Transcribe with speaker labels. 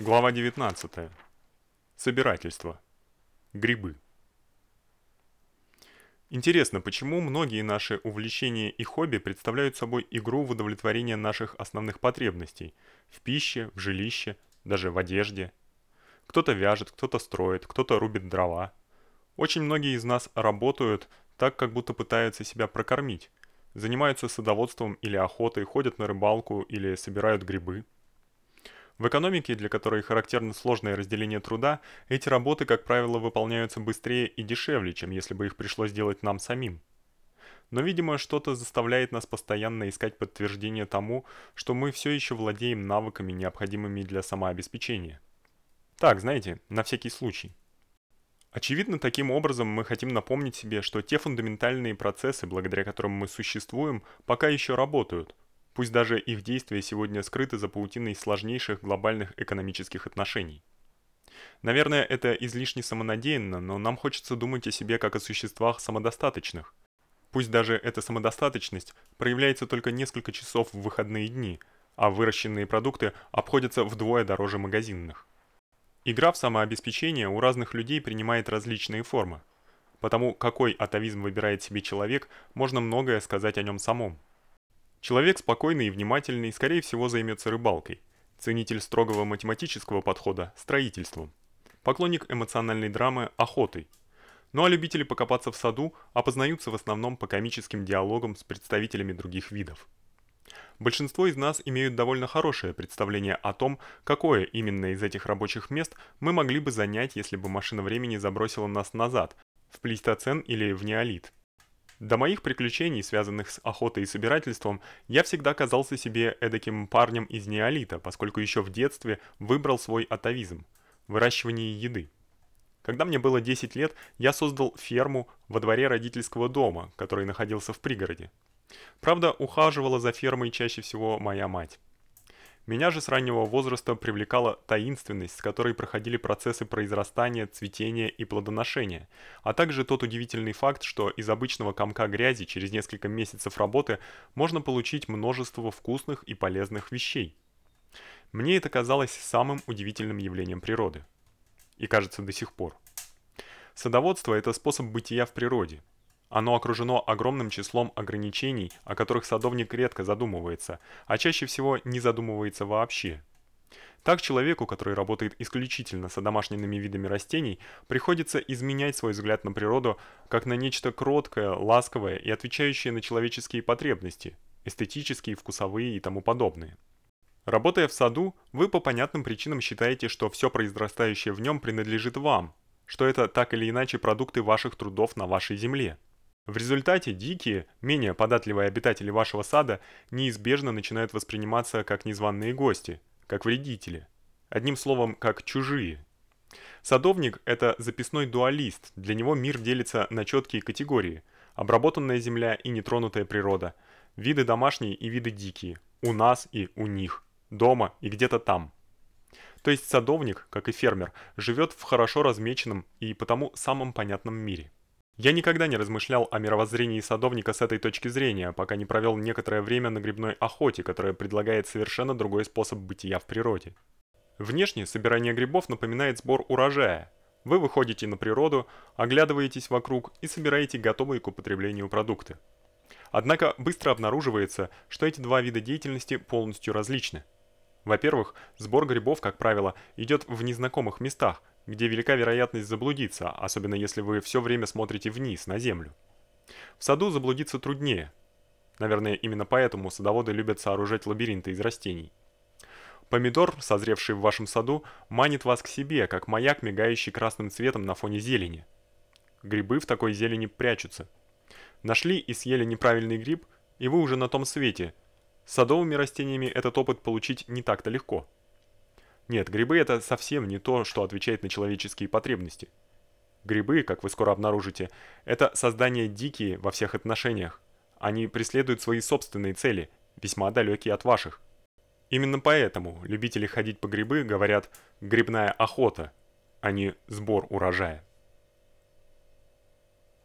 Speaker 1: Глава 19. Собирательство. Грибы. Интересно, почему многие наши увлечения и хобби представляют собой игру в удовлетворение наших основных потребностей в пище, в жилище, даже в одежде. Кто-то вяжет, кто-то строит, кто-то рубит дрова. Очень многие из нас работают так, как будто пытаются себя прокормить. Занимаются садоводством или охотой, ходят на рыбалку или собирают грибы. В экономике, для которой характерно сложное разделение труда, эти работы, как правило, выполняются быстрее и дешевле, чем если бы их пришлось делать нам самим. Но, видимо, что-то заставляет нас постоянно искать подтверждение тому, что мы все еще владеем навыками, необходимыми для самообеспечения. Так, знаете, на всякий случай. Очевидно, таким образом мы хотим напомнить себе, что те фундаментальные процессы, благодаря которым мы существуем, пока еще работают – пусть даже их действия сегодня скрыты за паутиной сложнейших глобальных экономических отношений. Наверное, это излишне самонадеянно, но нам хочется думать о себе как о существах самодостаточных. Пусть даже эта самодостаточность проявляется только несколько часов в выходные дни, а выращенные продукты обходятся вдвое дороже магазинных. Игра в самообеспечение у разных людей принимает различные формы. Потому какой атовизм выбирает себе человек, можно многое сказать о нем самом. Человек спокойный и внимательный, скорее всего, займется рыбалкой. Ценитель строгого математического подхода строительством. Поклонник эмоциональной драмы охотой. Ну а любители покопаться в саду опознаются в основном по комическим диалогам с представителями других видов. Большинство из нас имеют довольно хорошее представление о том, какое именно из этих рабочих мест мы могли бы занять, если бы машина времени забросила нас назад, в плейстоцен или в неолит. До моих приключений, связанных с охотой и собирательством, я всегда казался себе эдаким парнем из неолита, поскольку еще в детстве выбрал свой атовизм выращивание еды. Когда мне было 10 лет, я создал ферму во дворе родительского дома, который находился в пригороде. Правда, ухаживала за фермой чаще всего моя мать. Меня же с раннего возраста привлекала таинственность, с которой проходили процессы произрастания, цветения и плодоношения, а также тот удивительный факт, что из обычного комка грязи через несколько месяцев работы можно получить множество вкусных и полезных вещей. Мне это казалось самым удивительным явлением природы. И кажется до сих пор. Садоводство это способ бытия в природе, оно окружено огромным числом ограничений, о которых садовник редко задумывается, а чаще всего не задумывается вообще. Так человеку, который работает исключительно с домашними видами растений, приходится изменять свой взгляд на природу как на нечто кроткое, ласковое и отвечающее на человеческие потребности, эстетические, вкусовые и тому подобное. Работая в саду, вы по понятным причинам считаете, что все произрастающее в нем принадлежит вам, что это так или иначе продукты ваших трудов на вашей земле. В результате дикие, менее податливые обитатели вашего сада неизбежно начинают восприниматься как незваные гости, как вредители, одним словом, как чужие. Садовник это записной дуалист. Для него мир делится на четкие категории: обработанная земля и нетронутая природа, виды домашние и виды дикие, у нас и у них, дома и где-то там. То есть садовник, как и фермер, живет в хорошо размеченном и потому самом понятном мире. Я никогда не размышлял о мировоззрении садовника с этой точки зрения, пока не провел некоторое время на грибной охоте, которая предлагает совершенно другой способ бытия в природе. Внешне собирание грибов напоминает сбор урожая. Вы выходите на природу, оглядываетесь вокруг и собираете готовые к употреблению продукты. Однако быстро обнаруживается, что эти два вида деятельности полностью различны. Во-первых, сбор грибов, как правило, идет в незнакомых местах, где велика вероятность заблудиться, особенно если вы все время смотрите вниз, на землю. В саду заблудиться труднее. Наверное, именно поэтому садоводы любят сооружать лабиринты из растений. Помидор, созревший в вашем саду, манит вас к себе, как маяк, мигающий красным цветом на фоне зелени. Грибы в такой зелени прячутся. Нашли и съели неправильный гриб, и вы уже на том свете. С садовыми растениями этот опыт получить не так-то легко. Нет, грибы это совсем не то, что отвечает на человеческие потребности. Грибы, как вы скоро обнаружите, это создания дикие во всех отношениях. Они преследуют свои собственные цели, весьма далекие от ваших. Именно поэтому любители ходить по грибы говорят грибная охота, а не сбор урожая.